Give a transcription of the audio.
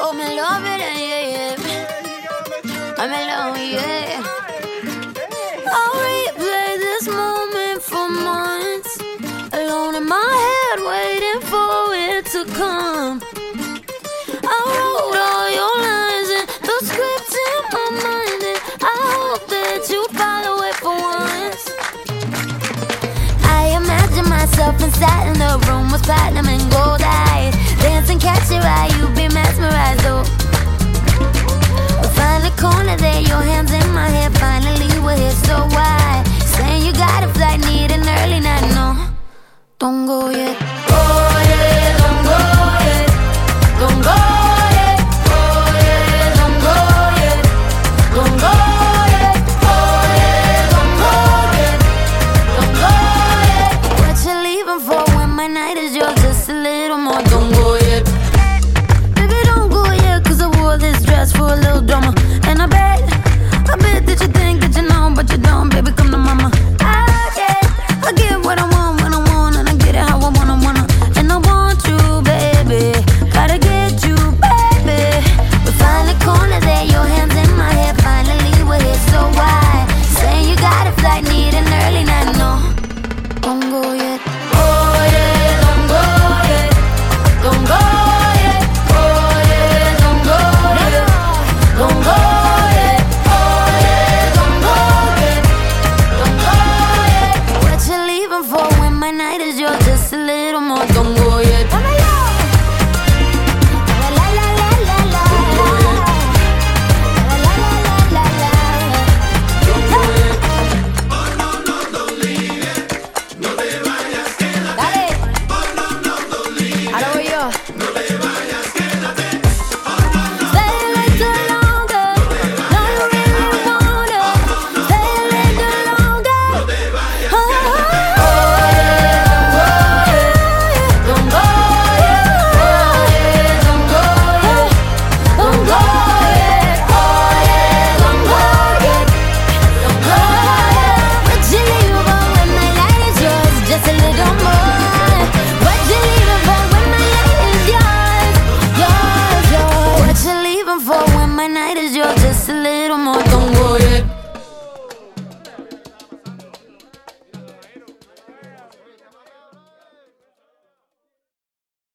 Oh, me love it, yeah, yeah. I'm in love, yeah. I'll replay this moment for months. Alone in my head, waiting for it to come. I wrote all your lines and the script in my mind, and I hope that you follow it for once. I imagine myself inside in the room with platinum and gold eyes. Uh. a little more. Don't worry.